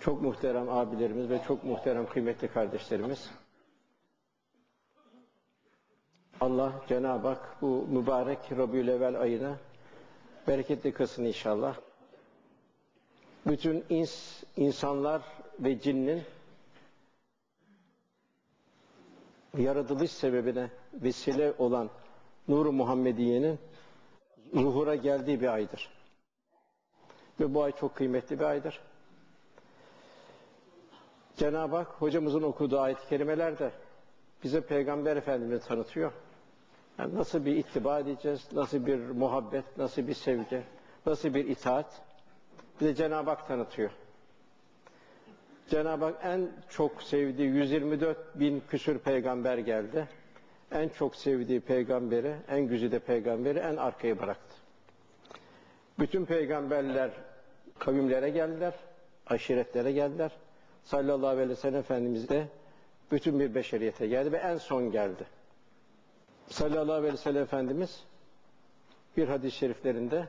çok muhterem abilerimiz ve çok muhterem kıymetli kardeşlerimiz. Allah Cenab-ı Hak bu mübarek Rabiülevvel ayına bereketli kılsın inşallah. Bütün ins, insanlar ve cinnin yaratılış sebebine vesile olan Nur-u Muhammediye'nin zuhura geldiği bir aydır. Ve bu ay çok kıymetli bir aydır. Cenab-ı Hak hocamızın okuduğu ayet-i kerimelerde bize Peygamber Efendimiz'i tanıtıyor. Yani nasıl bir ittiba edeceğiz, nasıl bir muhabbet, nasıl bir sevgi, nasıl bir itaat bize Cenab-ı Hak tanıtıyor. Cenab-ı Hak en çok sevdiği 124 bin küsür peygamber geldi. En çok sevdiği peygamberi, en güzide peygamberi en arkaya bıraktı. Bütün peygamberler kavimlere geldiler, aşiretlere geldiler. Sallallahu aleyhi ve sellem Efendimiz de bütün bir beşeriyete geldi ve en son geldi. Sallallahu aleyhi ve sellem Efendimiz bir hadis-i şeriflerinde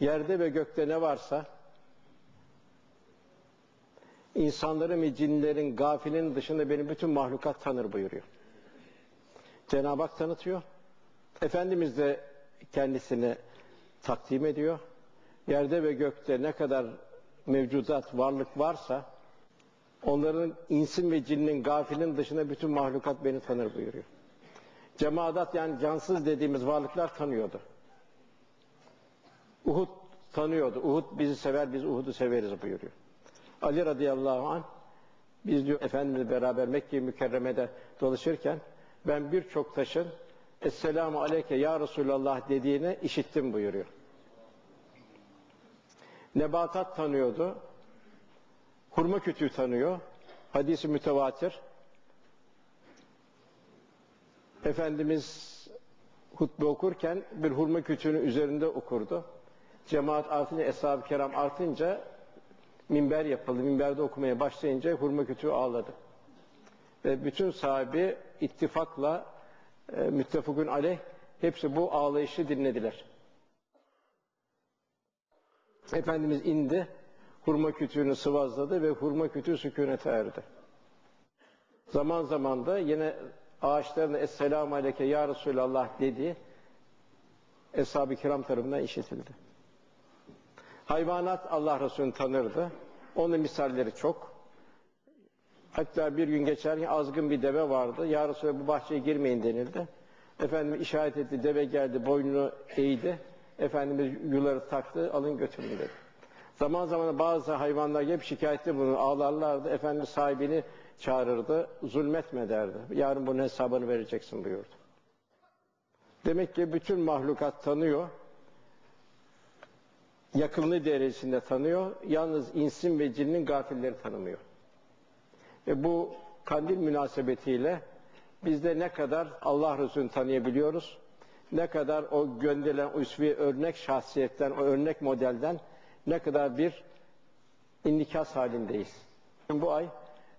yerde ve gökte ne varsa insanların ve cinlerin gafilin dışında benim bütün mahlukat tanır buyuruyor. Cenab-ı Hak tanıtıyor. Efendimiz de kendisini takdim ediyor. Yerde ve gökte ne kadar mevcudat, varlık varsa onların insin ve cinnin gafilin dışında bütün mahlukat beni tanır buyuruyor. Cemaat yani cansız dediğimiz varlıklar tanıyordu. Uhud tanıyordu. Uhud bizi sever, biz Uhud'u severiz buyuruyor. Ali radıyallahu anh biz diyor Efendimizle beraber Mekke-i Mükerreme'de dolaşırken ben birçok taşın Esselamu aleyke ya Resulallah dediğini işittim buyuruyor. Nebatat tanıyordu. Hurma kütüğü tanıyor. Hadisi mütevatir. Efendimiz hutbe okurken bir hurma kütüğünün üzerinde okurdu. Cemaat artınca, eshab-ı kiram artınca minber yapıldı. Minberde okumaya başlayınca hurma kütüğü ağladı. Ve bütün sahibi ittifakla e, müttefakun aleyh hepsi bu ağlayışı dinlediler. Efendimiz indi, hurma kütüğünü sıvazladı ve hurma kütüğü sükunete erdi. Zaman zaman da yine ağaçlarına Esselamu Aleyke Ya Resulallah dedi, Eshab-ı Kiram tarafından işitildi. Hayvanat Allah Resulü'nü tanırdı. Onun misalleri çok. Hatta bir gün geçerken azgın bir deve vardı. Ya Resulallah bu bahçeye girmeyin denildi. Efendim işaret etti, deve geldi, boynunu eğdi. Efendimiz yuları taktı, alın götürün dedi. Zaman zaman bazı hayvanlar hep şikayette bunu ağlarlardı. Efendimiz sahibini çağırırdı, zulmetme derdi. Yarın bunun hesabını vereceksin buyurdu. Demek ki bütün mahlukat tanıyor, yakınlığı derecesinde tanıyor, yalnız insin ve cinnin gafilleri tanımıyor. Ve bu kandil münasebetiyle biz de ne kadar Allah Resulü'nü tanıyabiliyoruz, ne kadar o gönderilen usvi örnek şahsiyetten, o örnek modelden ne kadar bir indikas halindeyiz. Bu ay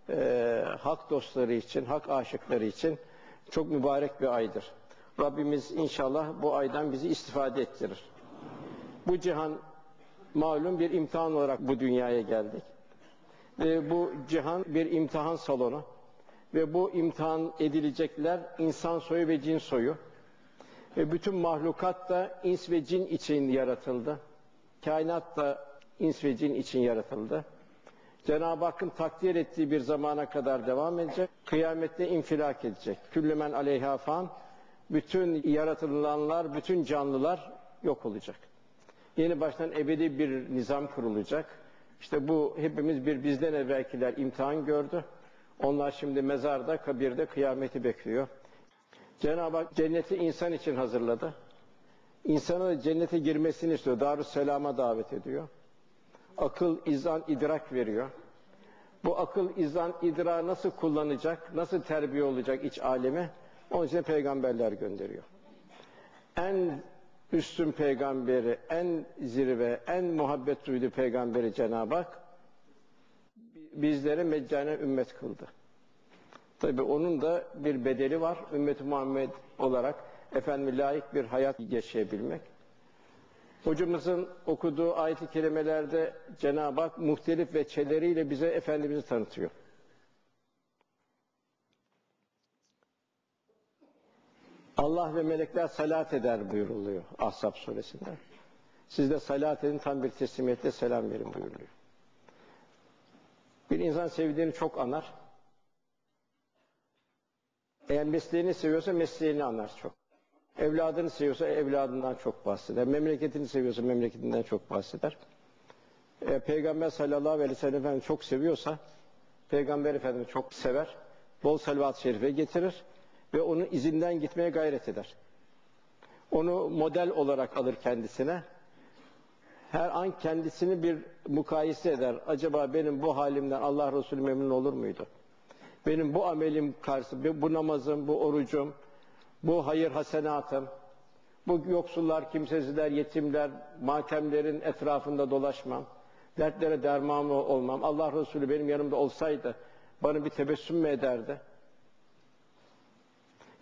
e, hak dostları için, hak aşıkları için çok mübarek bir aydır. Rabbimiz inşallah bu aydan bizi istifade ettirir. Bu cihan malum bir imtihan olarak bu dünyaya geldik. Ve bu cihan bir imtihan salonu. Ve bu imtihan edilecekler insan soyu ve cin soyu. Ve bütün mahlukat da ins ve cin için yaratıldı. Kainat da ins ve cin için yaratıldı. Cenab-ı Hakk'ın takdir ettiği bir zamana kadar devam edecek. Kıyamette infilak edecek. Küllümen aleyha fan. Bütün yaratılanlar, bütün canlılar yok olacak. Yeni baştan ebedi bir nizam kurulacak. İşte bu hepimiz bir bizden evvelkiler imtihan gördü. Onlar şimdi mezarda, kabirde kıyameti bekliyor. Cenab-ı Hak cenneti insan için hazırladı. İnsana da cennete girmesini istiyor. Darüsselam'a davet ediyor. Akıl, izan, idrak veriyor. Bu akıl, izan, idra nasıl kullanacak, nasıl terbiye olacak iç aleme? Onun için peygamberler gönderiyor. En üstün peygamberi, en zirve, en muhabbet duyduğu peygamberi Cenab-ı Hak bizlere meccane ümmet kıldı. Tabi onun da bir bedeli var. Ümmet-i Muhammed olarak efendim layık bir hayat yaşayabilmek. Hocamızın okuduğu ayet-i kerimelerde Cenab-ı Hak muhtelif veçeleriyle bize Efendimiz'i tanıtıyor. Allah ve melekler salat eder buyuruluyor Ahzab suresinde. Siz de salat edin tam bir teslimiyetle selam verin buyuruluyor. Bir insan sevdiğini çok anar. Eğer mesleğini seviyorsa mesleğini anar çok. Evladını seviyorsa evladından çok bahseder. Memleketini seviyorsa memleketinden çok bahseder. E, Peygamber sallallahu aleyhi ve sellem çok seviyorsa Peygamber Efendimiz çok sever. Bol salavat-ı şerife getirir ve onun izinden gitmeye gayret eder. Onu model olarak alır kendisine. Her an kendisini bir mukayese eder. Acaba benim bu halimden Allah Resulü memnun olur muydu? Benim bu amelim karşısında, bu namazım, bu orucum, bu hayır hasenatım, bu yoksullar, kimsesizler, yetimler, matemlerin etrafında dolaşmam, dertlere derman olmam, Allah Resulü benim yanımda olsaydı bana bir tebessüm mü ederdi?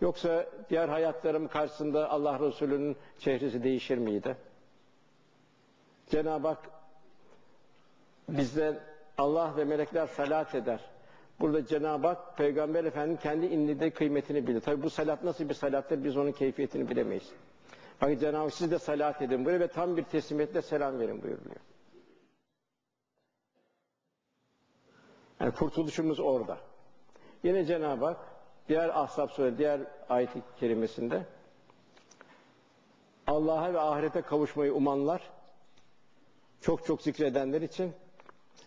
Yoksa diğer hayatlarım karşısında Allah Resulü'nün çehresi değişir miydi? Cenab-ı Hak bizden Allah ve melekler salat eder. Burada Cenab-ı Hak Peygamber Efendimiz kendi indinde kıymetini bilir. Tabi bu salat nasıl bir salattır biz onun keyfiyetini bilemeyiz. Bakın Cenab-ı Hak siz de salat edin buyuruyor ve tam bir teslimiyetle selam verin buyuruyor. Yani kurtuluşumuz orada. Yine Cenab-ı Hak diğer Ahzab Suresi, diğer ayet-i kerimesinde Allah'a ve ahirete kavuşmayı umanlar çok çok zikredenler için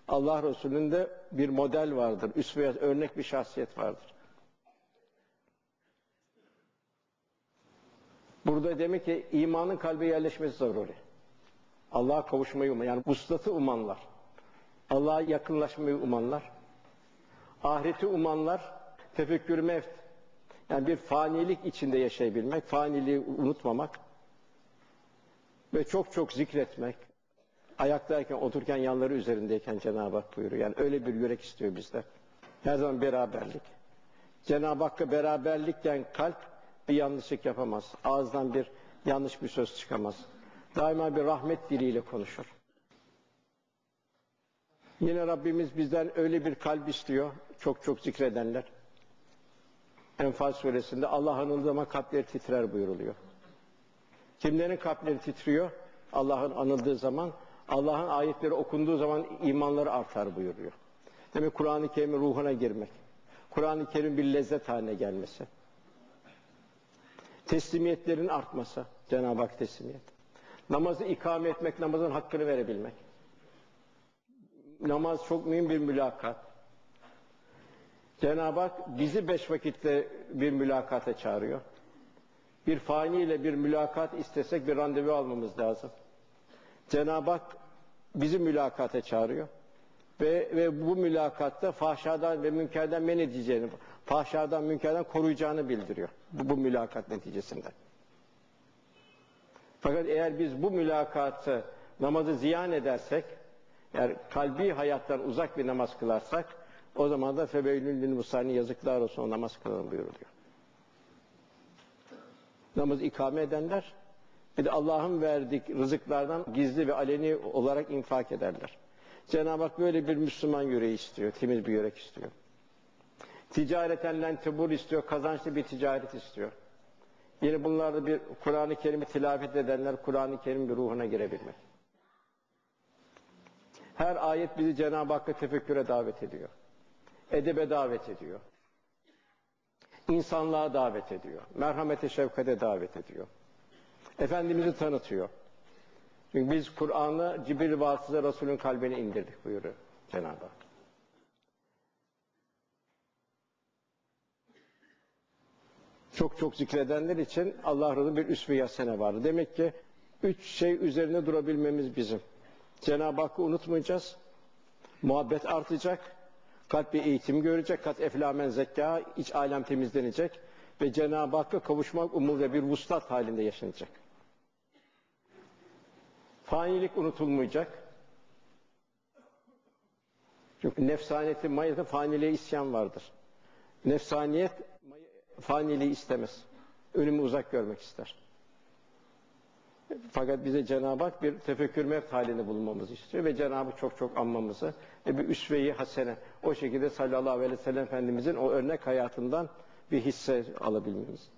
Allah Resulü'nde bir model vardır. Üsve örnek bir şahsiyet vardır. Burada demek ki imanın kalbe yerleşmesi zaruri. Allah'a kavuşmayı uman, yani uslatı umanlar. Allah'a yakınlaşmayı umanlar. Ahireti umanlar, tefekkür mevt. Yani bir fanilik içinde yaşayabilmek, faniliği unutmamak ve çok çok zikretmek, ayaktayken, otururken, yanları üzerindeyken Cenab-ı Hak buyuruyor. Yani öyle bir yürek istiyor bizden. Her zaman beraberlik. Cenab-ı Hakk'a beraberlikken kalp bir yanlışlık yapamaz. Ağızdan bir yanlış bir söz çıkamaz. Daima bir rahmet diliyle konuşur. Yine Rabbimiz bizden öyle bir kalp istiyor. Çok çok zikredenler. Enfal suresinde Allah anıldığı zaman kalpleri titrer buyuruluyor. Kimlerin kalpleri titriyor? Allah'ın anıldığı zaman Allah'ın ayetleri okunduğu zaman imanları artar buyuruyor. Demek Kur'an-ı Kerim'in ruhuna girmek. Kur'an-ı Kerim bir lezzet haline gelmesi. Teslimiyetlerin artması. Cenab-ı Hak teslimiyet. Namazı ikame etmek, namazın hakkını verebilmek. Namaz çok mühim bir mülakat. Cenab-ı Hak bizi beş vakitte bir mülakata çağırıyor. Bir fani ile bir mülakat istesek bir randevu almamız lazım. Cenab-ı Hak bizi mülakata çağırıyor. Ve, ve bu mülakatta fahşadan ve münkerden men edeceğini, fahşadan, münkerden koruyacağını bildiriyor. Bu, bu mülakat neticesinde. Fakat eğer biz bu mülakatı, namazı ziyan edersek, eğer kalbi hayattan uzak bir namaz kılarsak, o zaman da febeylül musani yazıklar olsun o namaz kılalım buyuruluyor. Namaz ikame edenler, bir de Allah'ın verdik rızıklardan gizli ve aleni olarak infak ederler. Cenab-ı Hak böyle bir Müslüman yüreği istiyor, temiz bir yürek istiyor. Ticareten len tebur istiyor, kazançlı bir ticaret istiyor. Yine bunlarda bir Kur'an-ı Kerim'i tilavet edenler Kur'an-ı Kerim bir ruhuna girebilmek. Her ayet bizi Cenab-ı Hakk'a tefekküre davet ediyor. Edebe davet ediyor. İnsanlığa davet ediyor. Merhamete, şefkate davet ediyor. Efendimiz'i tanıtıyor. Çünkü biz Kur'an'ı Cibril vasıtasıyla Resul'ün kalbine indirdik buyuruyor Cenab-ı Hak. Çok çok zikredenler için Allah razı bir üsve yasene vardı. Demek ki üç şey üzerine durabilmemiz bizim. Cenab-ı Hakk'ı unutmayacağız. Muhabbet artacak. Kalp bir eğitim görecek. Kat eflamen zekka, iç alem temizlenecek. Ve Cenab-ı Hakk'a kavuşmak umurda bir vuslat halinde yaşanacak. Fanilik unutulmayacak. Çünkü nefsaniyeti, mayete faniliğe isyan vardır. Nefsaniyet faniliği istemez. Ölümü uzak görmek ister. Fakat bize Cenab-ı Hak bir tefekkür mevt halini bulmamızı istiyor ve Cenab-ı çok çok anmamızı ve bir üsve-i hasene o şekilde sallallahu aleyhi ve sellem Efendimizin o örnek hayatından bir hisse alabilmemiz.